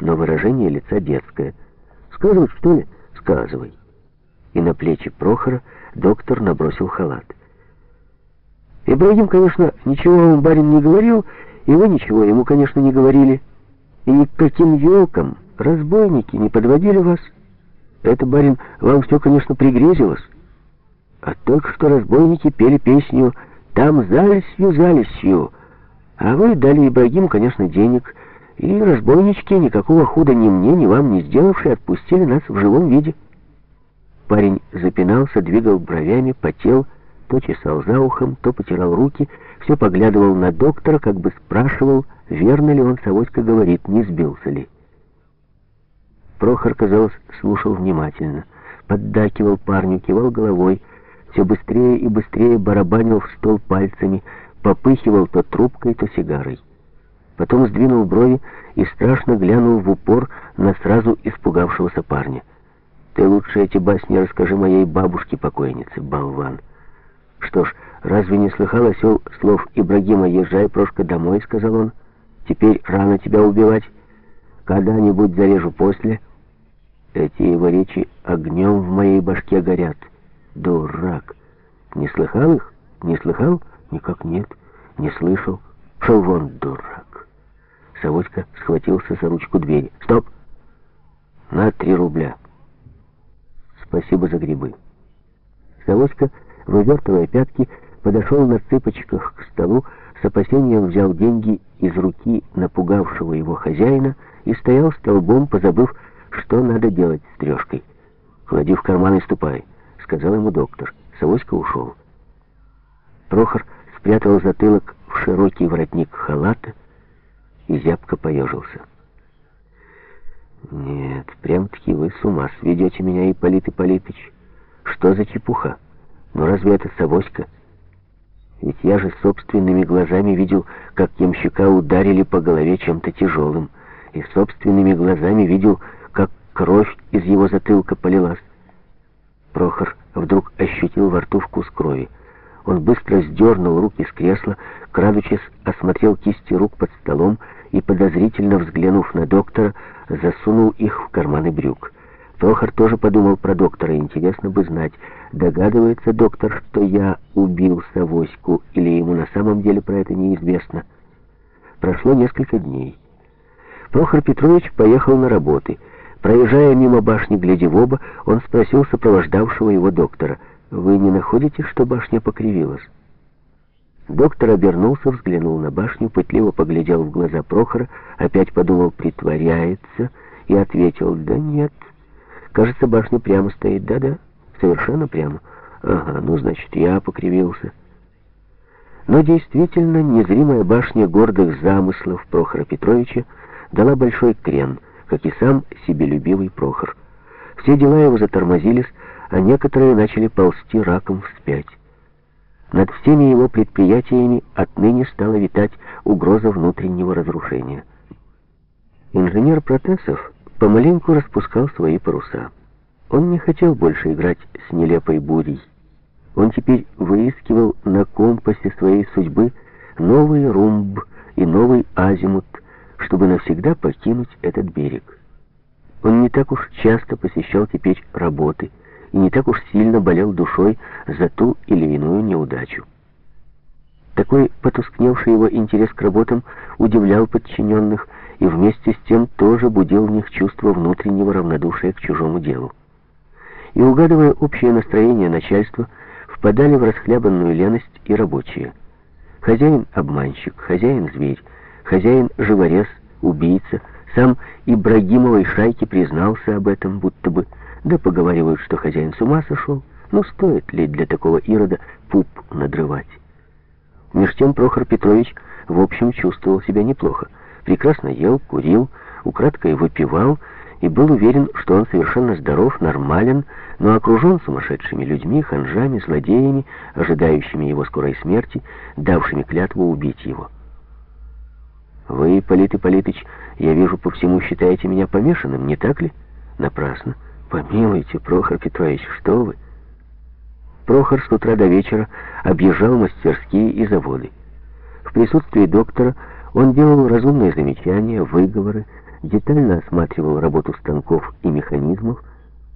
но выражение лица детское. «Сказывать, что ли?» «Сказывай». И на плечи Прохора доктор набросил халат. Ибрагим, конечно, ничего вам, барин, не говорил, и вы ничего ему, конечно, не говорили. И ни к каким елкам разбойники не подводили вас. Это, барин, вам все, конечно, пригрезилось. А только что разбойники пели песню «Там залезью, залезью». А вы дали Ибрагиму, конечно, денег, и разбойнички, никакого худа ни мне, ни вам не сделавшие, отпустили нас в живом виде. Парень запинался, двигал бровями, потел, то чесал за ухом, то потирал руки, все поглядывал на доктора, как бы спрашивал, верно ли он Савоська говорит, не сбился ли. Прохор, казалось, слушал внимательно, поддакивал парню, кивал головой, все быстрее и быстрее барабанил в стол пальцами, попыхивал то трубкой, то сигарой. Потом сдвинул брови и страшно глянул в упор на сразу испугавшегося парня. «Ты лучше эти басни расскажи моей бабушке-покойнице, болван». «Что ж, разве не слыхал осел слов Ибрагима «Езжай, Прошка, домой», — сказал он. «Теперь рано тебя убивать. Когда-нибудь зарежу после». Эти его речи огнем в моей башке горят. Дурак! Не слыхал их? Не слыхал? Никак нет. Не слышал. Шел вон, дурак. Савоська схватился за ручку двери. Стоп! На три рубля. Спасибо за грибы. Савоська, вывертывая пятки, подошел на цыпочках к столу, с опасением взял деньги из руки напугавшего его хозяина и стоял столбом, позабыв, что надо делать с трешкой. «Клади в карман и ступай», — сказал ему доктор. Савоська ушел. Прохор спрятал затылок в широкий воротник халата и зябко поежился. «Нет, прям-таки вы с ума сведете меня, Ипполит Ипполитыч. Что за чепуха? Ну разве это Савоська? Ведь я же собственными глазами видел, как ямщика ударили по голове чем-то тяжелым, и собственными глазами видел, как кровь из его затылка полилась. Прохор вдруг ощутил во рту вкус крови. Он быстро сдернул руки с кресла, крадучись осмотрел кисти рук под столом и, подозрительно взглянув на доктора, засунул их в карманы брюк. Прохор тоже подумал про доктора. Интересно бы знать, догадывается доктор, что я убил Савоську, или ему на самом деле про это неизвестно. Прошло несколько дней. Прохор Петрович поехал на работы. Проезжая мимо башни, глядя в оба, он спросил сопровождавшего его доктора, «Вы не находите, что башня покривилась?» Доктор обернулся, взглянул на башню, пытливо поглядел в глаза Прохора, опять подумал, притворяется, и ответил, «Да нет, кажется, башня прямо стоит, да-да, совершенно прямо. Ага, ну, значит, я покривился». Но действительно, незримая башня гордых замыслов Прохора Петровича дала большой крен, как и сам себелюбивый Прохор. Все дела его затормозились, а некоторые начали ползти раком вспять. Над всеми его предприятиями отныне стала витать угроза внутреннего разрушения. Инженер Протесов помаленьку распускал свои паруса. Он не хотел больше играть с нелепой бурей. Он теперь выискивал на компасе своей судьбы новый румб и новый азимут, чтобы навсегда покинуть этот берег. Он не так уж часто посещал теперь работы не так уж сильно болел душой за ту или иную неудачу. Такой потускневший его интерес к работам удивлял подчиненных и вместе с тем тоже будил в них чувство внутреннего равнодушия к чужому делу. И угадывая общее настроение начальства, впадали в расхлябанную леность и рабочие. Хозяин — обманщик, хозяин — зверь, Хозяин живорез, убийца, сам Ибрагимовой шайки признался об этом, будто бы, да поговаривают, что хозяин с ума сошел. Ну, стоит ли для такого ирода пуп надрывать? Меж тем Прохор Петрович в общем чувствовал себя неплохо. Прекрасно ел, курил, украдкой выпивал и был уверен, что он совершенно здоров, нормален, но окружен сумасшедшими людьми, ханжами, злодеями, ожидающими его скорой смерти, давшими клятву убить его. Вы, Полит Ипполитыч, я вижу, по всему считаете меня помешанным, не так ли? Напрасно. Помилуйте, Прохор Петрович, что вы? Прохор с утра до вечера объезжал мастерские и заводы. В присутствии доктора он делал разумные замечания, выговоры, детально осматривал работу станков и механизмов,